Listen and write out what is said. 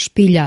espelha